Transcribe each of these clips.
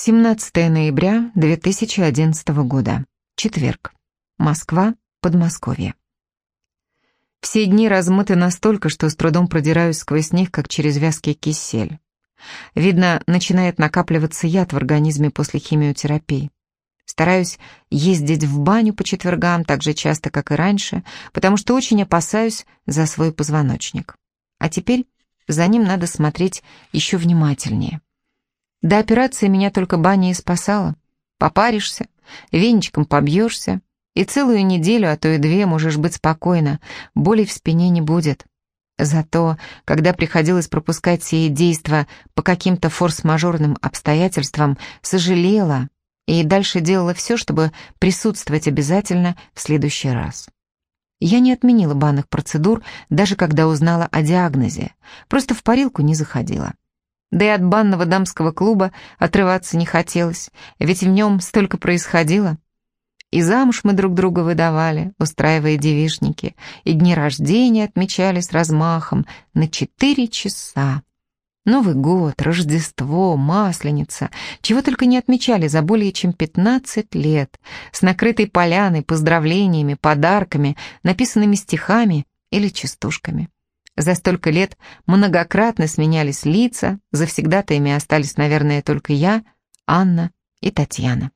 17 ноября 2011 года. Четверг. Москва, Подмосковье. Все дни размыты настолько, что с трудом продираюсь сквозь них, как через вязкий кисель. Видно, начинает накапливаться яд в организме после химиотерапии. Стараюсь ездить в баню по четвергам так же часто, как и раньше, потому что очень опасаюсь за свой позвоночник. А теперь за ним надо смотреть еще внимательнее. До операции меня только баня и спасала. Попаришься, веничком побьешься, и целую неделю, а то и две можешь быть спокойно, боли в спине не будет. Зато, когда приходилось пропускать сие действа по каким-то форс-мажорным обстоятельствам, сожалела и дальше делала все, чтобы присутствовать обязательно в следующий раз. Я не отменила банных процедур, даже когда узнала о диагнозе, просто в парилку не заходила. Да и от банного дамского клуба отрываться не хотелось, ведь в нем столько происходило. И замуж мы друг друга выдавали, устраивая девишники, и дни рождения отмечали с размахом на четыре часа. Новый год, Рождество, Масленица, чего только не отмечали за более чем 15 лет, с накрытой поляной, поздравлениями, подарками, написанными стихами или частушками. За столько лет многократно сменялись лица, завсегдатаями остались, наверное, только я, Анна и Татьяна.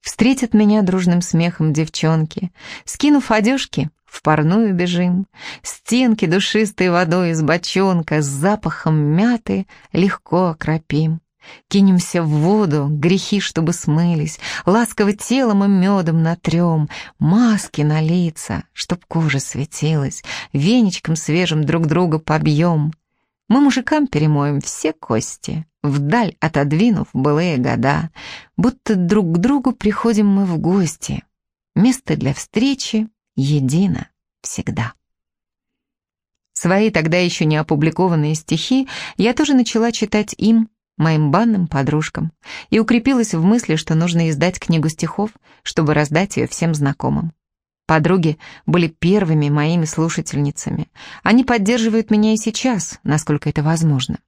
Встретят меня дружным смехом девчонки, скинув одежки, в парную бежим, стенки душистой водой из бочонка с запахом мяты легко окропим. Кинемся в воду, грехи, чтобы смылись, ласково телом и медом натрем, маски на лица, чтоб кожа светилась, веничком свежим друг друга побьем. Мы мужикам перемоем все кости, вдаль отодвинув былые года, будто друг к другу приходим мы в гости. Место для встречи едино всегда. Свои тогда еще не опубликованные стихи я тоже начала читать им, моим банным подружкам, и укрепилась в мысли, что нужно издать книгу стихов, чтобы раздать ее всем знакомым. Подруги были первыми моими слушательницами. Они поддерживают меня и сейчас, насколько это возможно.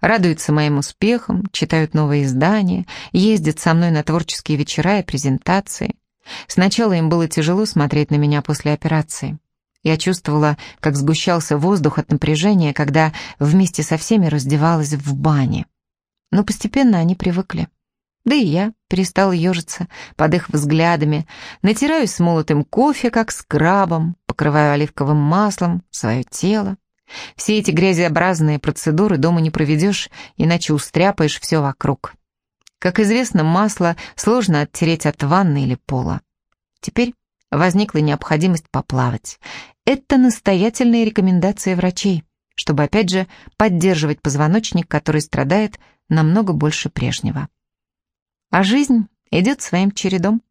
Радуются моим успехам, читают новые издания, ездят со мной на творческие вечера и презентации. Сначала им было тяжело смотреть на меня после операции. Я чувствовала, как сгущался воздух от напряжения, когда вместе со всеми раздевалась в бане. Но постепенно они привыкли. Да и я перестала ежиться под их взглядами, натираюсь с молотым кофе, как с крабом, покрываю оливковым маслом свое тело. Все эти грязеобразные процедуры дома не проведешь, иначе устряпаешь все вокруг. Как известно, масло сложно оттереть от ванны или пола. Теперь возникла необходимость поплавать. Это настоятельные рекомендации врачей, чтобы опять же поддерживать позвоночник, который страдает намного больше прежнего. А жизнь идет своим чередом.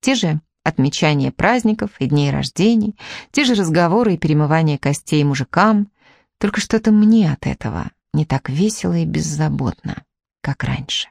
Те же отмечания праздников и дней рождений, те же разговоры и перемывание костей мужикам, только что-то мне от этого не так весело и беззаботно, как раньше.